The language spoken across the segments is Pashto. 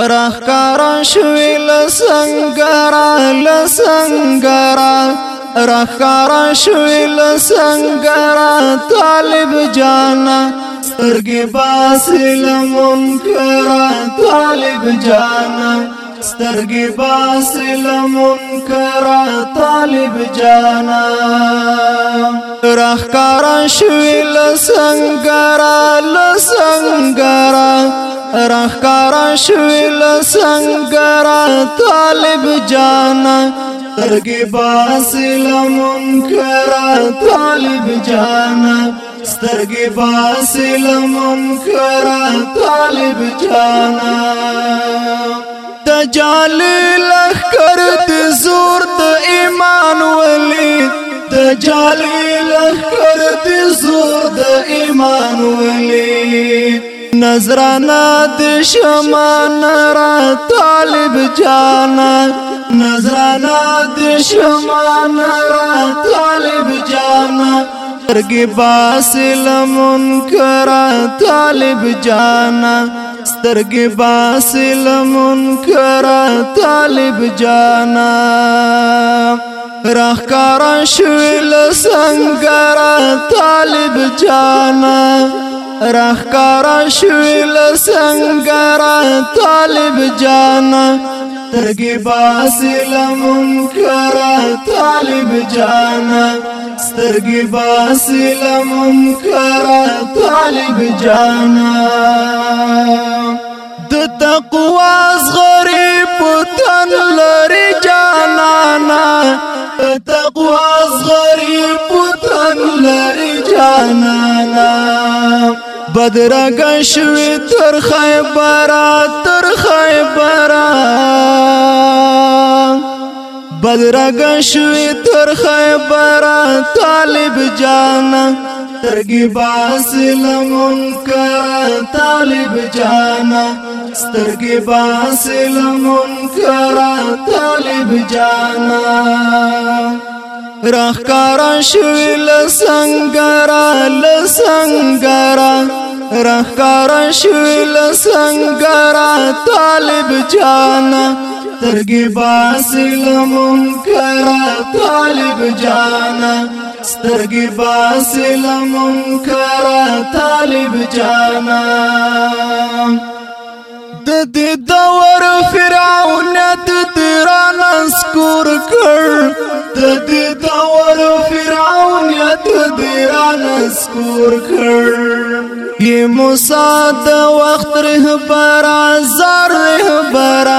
راخکارا شوی لسنگارا لسنگارا راخکارا شوی لسنگارا طالب جانا سترگی باسی لمنکرا طالب جانا سترگی باسی لمنکرا طالب جانا راخکارا شوی لسنگارا لسنگارا راخکارا شوی لسنگارا طالب جانا ترگی باسی لمنکرا طالب جانا سترگی باسی لمنکرا طالب جانا تجالی لخ کرد زور د ایمان ولید د جالی لخر دی زور د ایمان ولی نظرانا د شمان را طالب جانا نظرانا د شمان را طالب جانا سترګې باسل منکر طالب جانا سترګې باسل منکر طالب جانا راخکارا شوی لسنگارا طالب جانا راخکارا شوی لسنگارا طالب جانا ترگی باسی لمنکرا طالب جانا سترگی باسی لمنکرا طالب جانا د تقوا زغری پتن لري جانانا تقوا صغري پتن لري جانانا بدرګ شوي تر خیبر تر خیبر بدرګ شوي تر خیبر طالب جانا سترګي باس لمون کا طالب جانا سترګي باس لمون کا طالب جانا راخ کارا شوی لسنگارا لسنگارا راخ کارا شوی لسنگارا طالب جانا سترګې باسي لمنکر طالب جانا سترګې باسي لمنکر طالب جانا د دې دور فرعون د تیران اسکور کړ د دې دور فرعون د تیران اسکور کړ موسی د وخت رهبر زر رهبر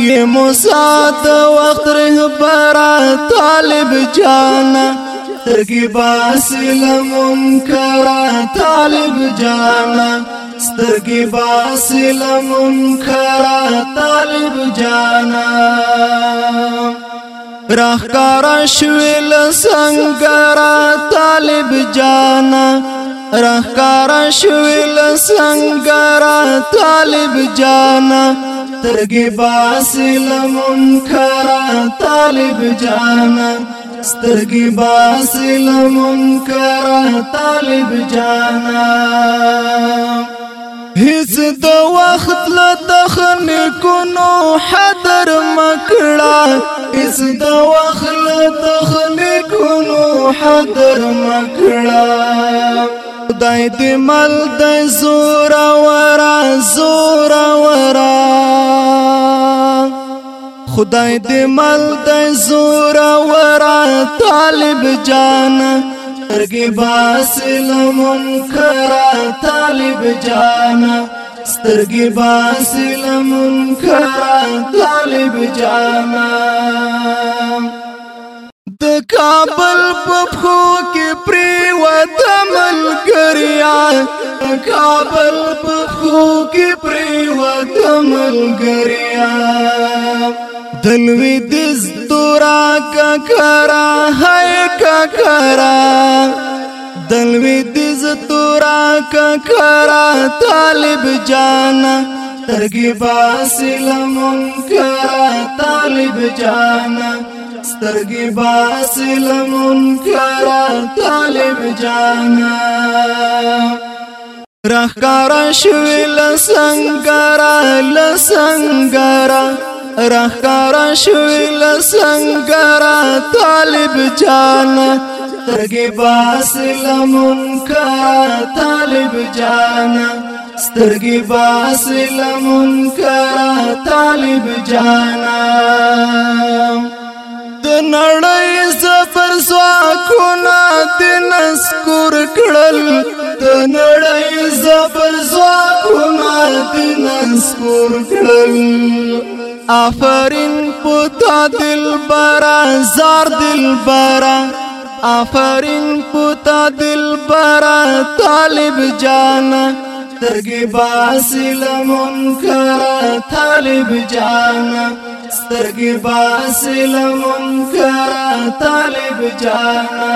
یہ موسیٰ تا وقت رہبرا طالب جانا سترگی باسل منکرا طالب جانا سترگی باسل منکرا طالب جانا راخکارا شویل سنگرا طالب جانا راخکارا شویل سنگرا طالب جانا سترګې باسي لمنکر طالب جانا سترګې باسي لمنکر طالب جانا هیڅ د وخت له تخنیکو نو حذر مکړه هیڅ د وخت له تخنیکو نو حذر مکړه خدای دې مل د زور ورا زور ورا خدای دې مل د زور ورا طالب جان ترګي باس لمون کرا طالب جان سترګي باس لمون کرا طالب جان د کابل په خو کې پری وتم ملګریا کابل په خو کې پری وتم ملګریا دلوي دز تورا کا کرا ہے کا کرا دلوي دز تورا کا کرا طالب جانا ترغیب اسلم کرا طالب جانا سترګي باس لمن کرا طالب جانا رخکارا شوی لسنگارا لسنگارا رخکارا شوی لسنگارا طالب جانا سترګي باس لمن کرا طالب جانا سترګي باس لمن کرا طالب جانا د نړۍ سفر سواکونه د نسکور کړل د نړۍ سفر سواکونه د نسکور کړل آفرین پتا دلبرا زار دلبرا آفرین پتا دلبرا طالب جانا ترګي باسل منکر طالب جانا سترګي باسلم منکر طالب جانا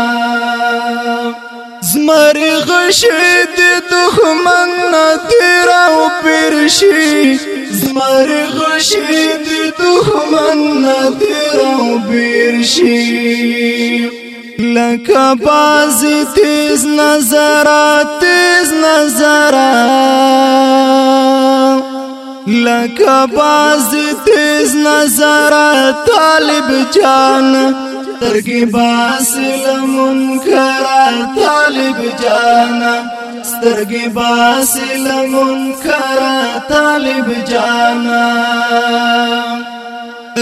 زمری غشی دی دخمن نتیر او پیرشی زمری غشی دی دخمن نتیر او پیرشی لکه بازی تیز نظرات تیز نظرات لکه باز تیز نظر طالب جان ترکی باس لمنکر طالب جان سترګې باس لمنکر طالب جان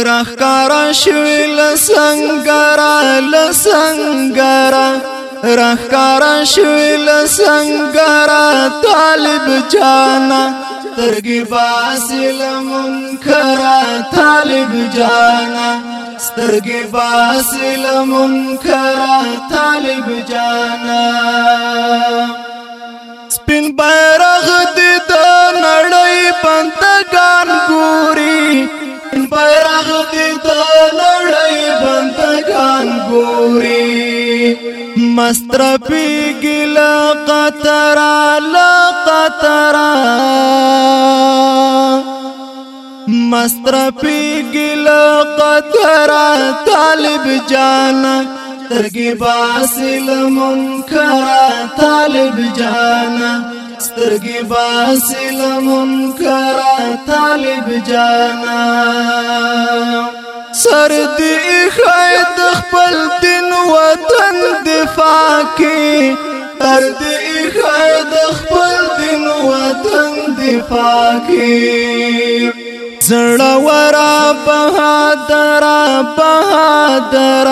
راخ کار شویل څنګه را لسنګه راخکارا شوی لسنگارا طالب جانا ترگی باسی لمنکرا طالب جانا سترگی باسی لمنکرا طالب جانا سپین بیرغ دی دا نړۍ مصرفی گلا قطرا لا قطرا مصرفی گلا قطرا طالب جانا ترگی باسل منکرا طالب جانا سترگی باسل منکرا طالب جانا سر دی خید خپل دین وطن کې تر دې خد خپل دین وطن دفاع کې زړه ورا بهادر بهادر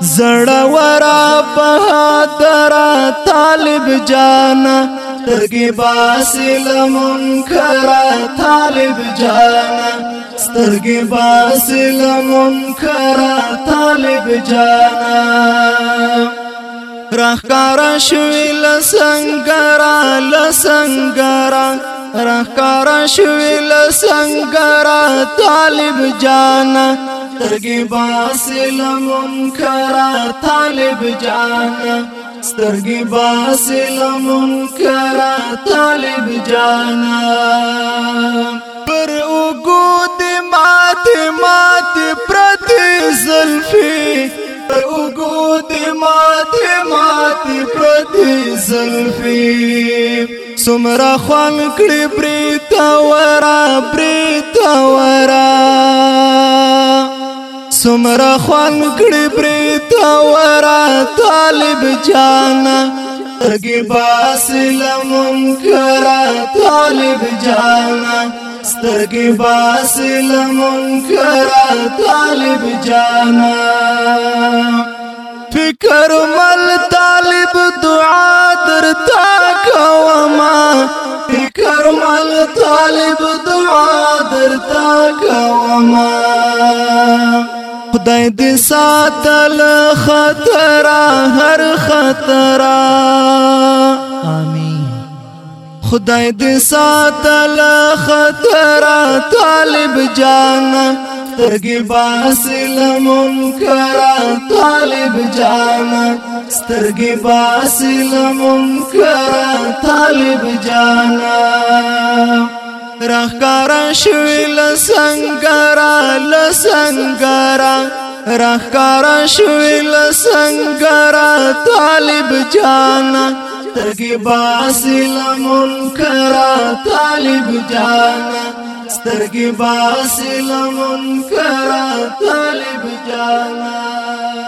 زړه ورا بهادر طالب جانا ترګي باسلمون کرا طالب جانا سترګې باسل منکر طالب جانا راخکارا شوی لسنگرا لسنگرا راخکارا شوی لسنگرا طالب جانا سترګې باسل منکر طالب جانا سترګې باسل منکر طالب جانا ماتی ماتی پرتی زلفی اوگو دی ماتی ماتی پرتی زلفی سمرا خوان کڑی بریتا ورا بریتا ورا سمرا خوان کڑی بریتا ورا طالب جانا ترگی باسی لمن کرا طالب جانا سترګي باس لمنکر طالب جانا فکر مل طالب دعا درتا کوما فکر مل طالب دعا درتا کوما خدای دې ساتل خطر هر خطر امين خدای دې ساتل خطر طالب جان سترګې باسل منکر طالب جان سترګې باسل منکر طالب جان راخکارا شوی لسنگارا لسنگارا راخکارا شوی لسنگارا طالب جانا سترګي باسي لمنکر طالب جانا سترګي باسي لمنکر طالب جانا